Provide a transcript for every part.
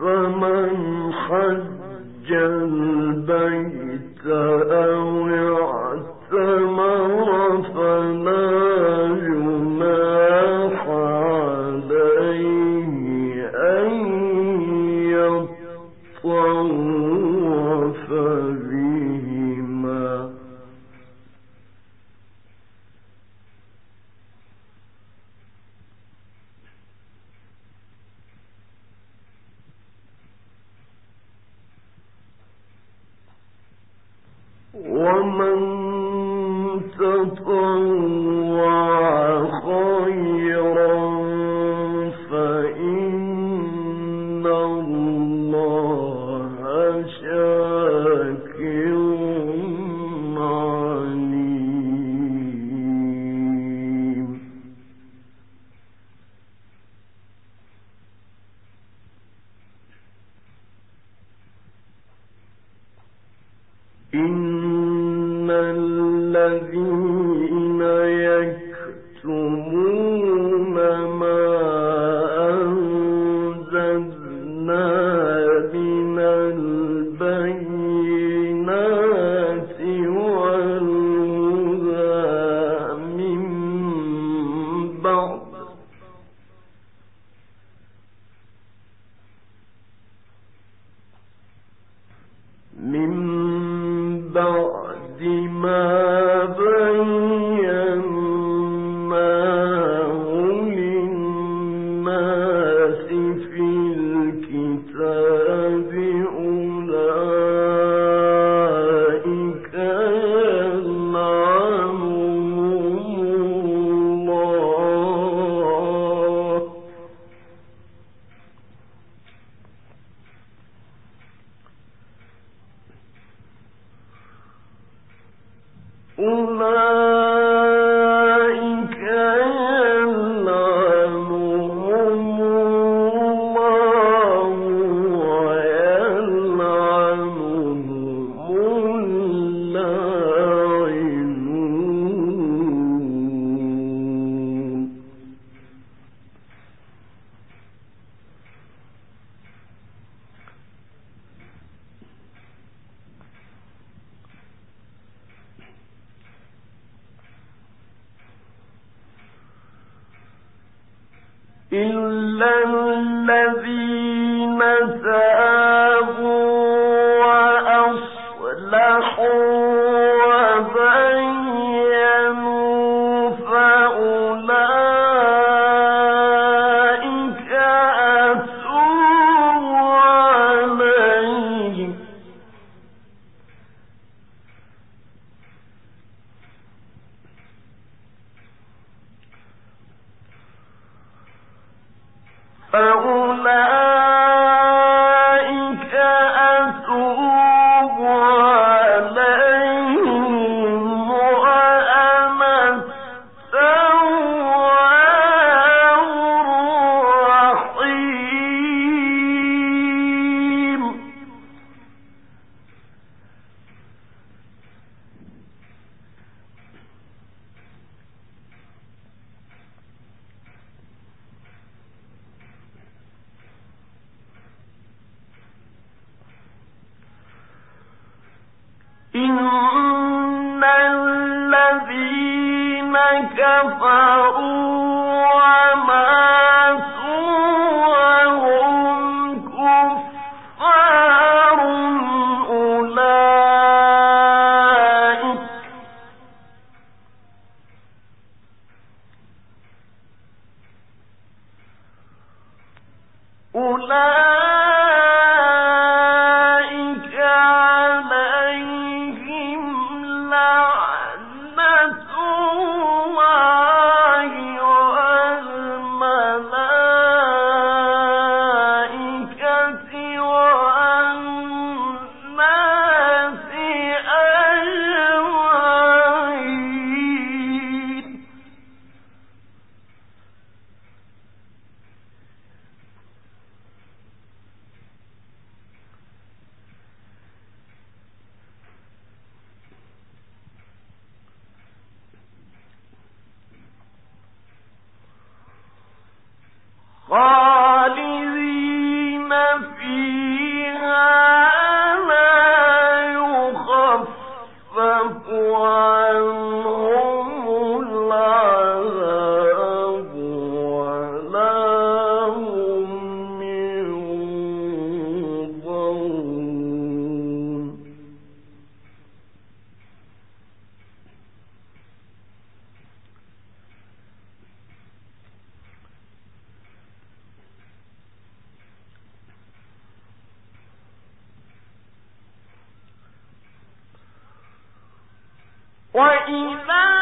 فمن إن الذين كفروا وإذا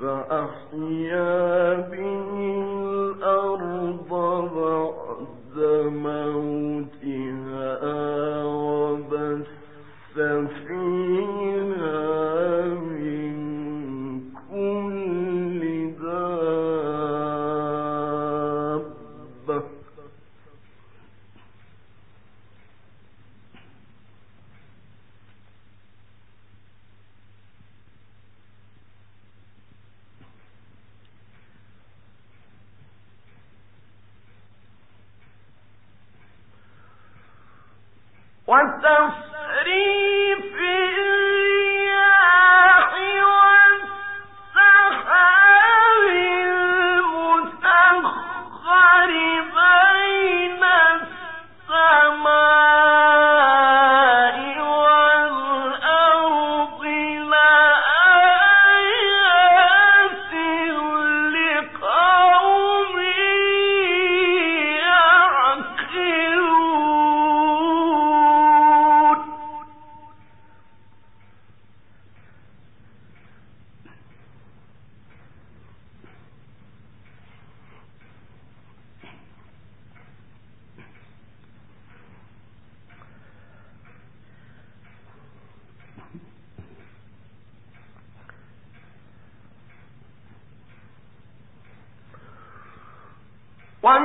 فأحيا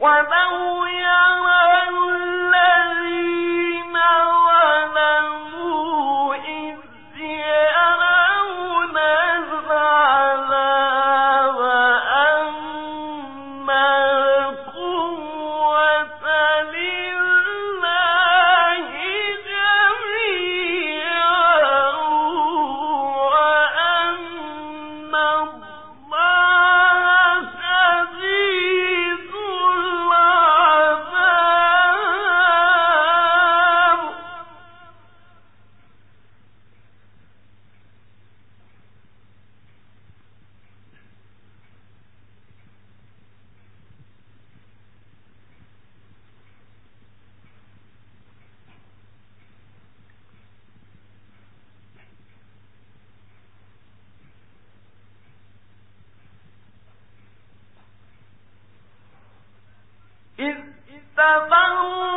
ولو كفروا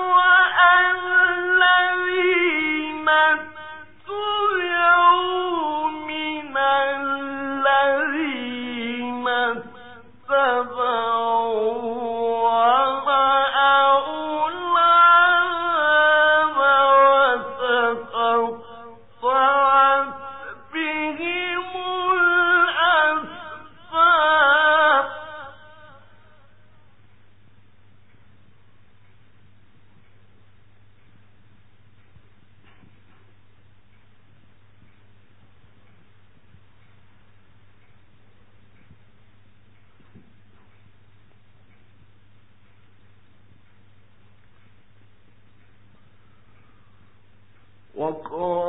وقال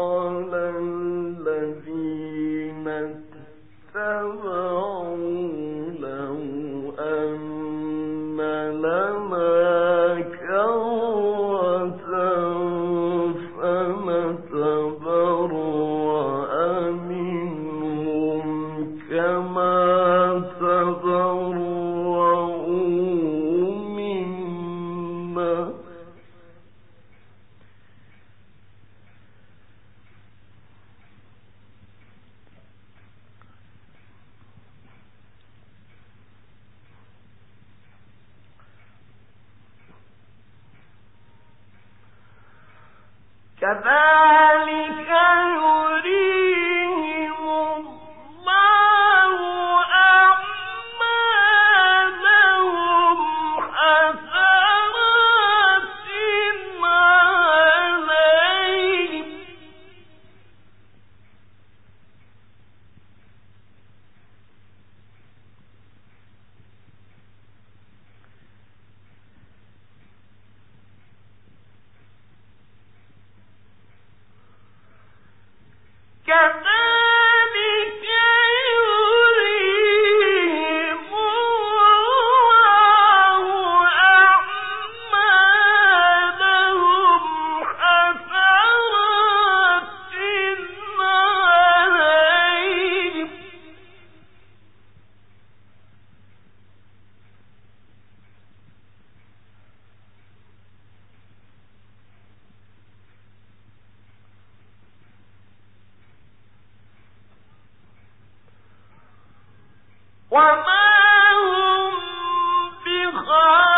كذلك يريهم أيها الناس كلوا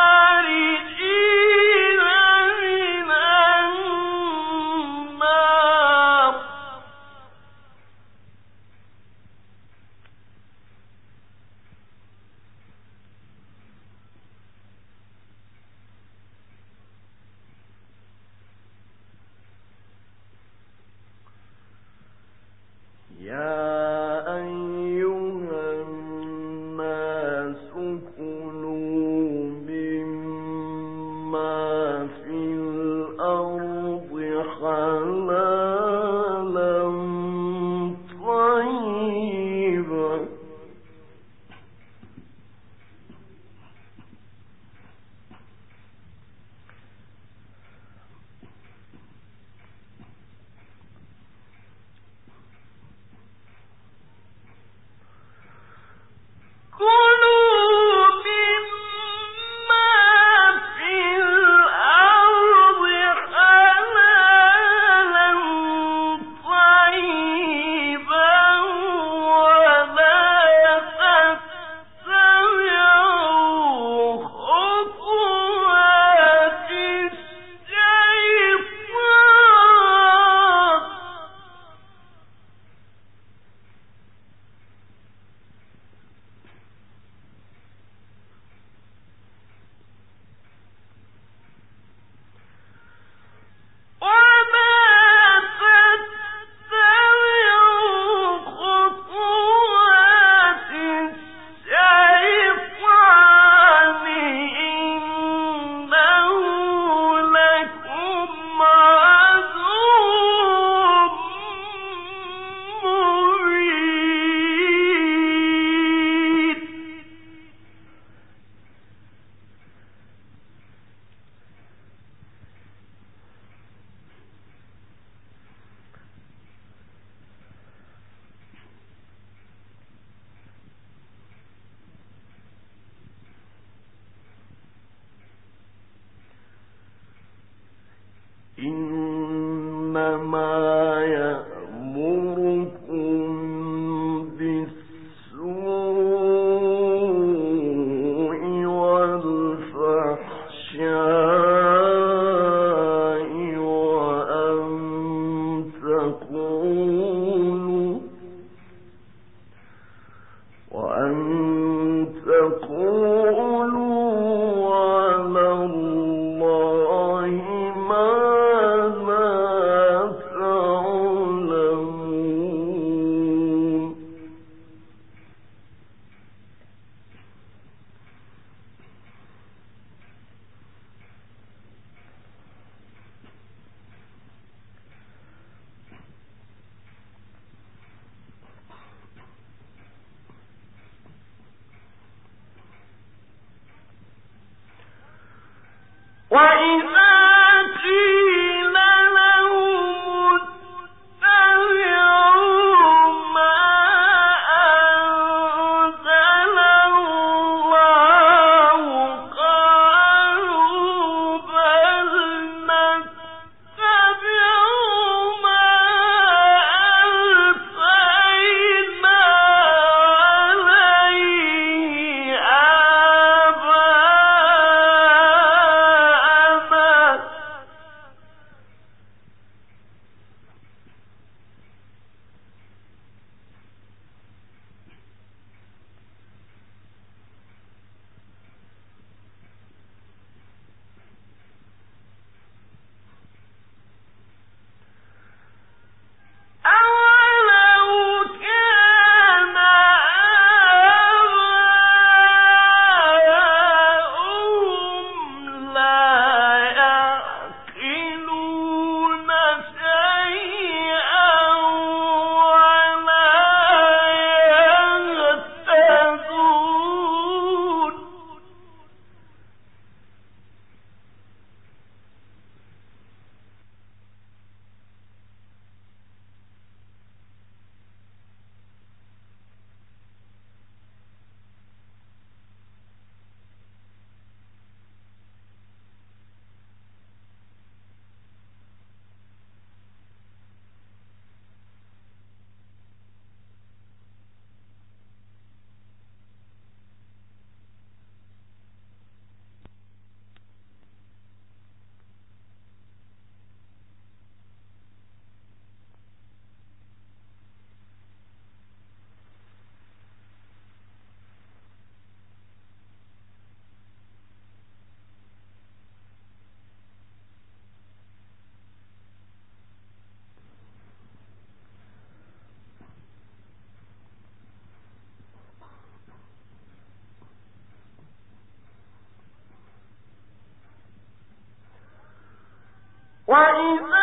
وإذا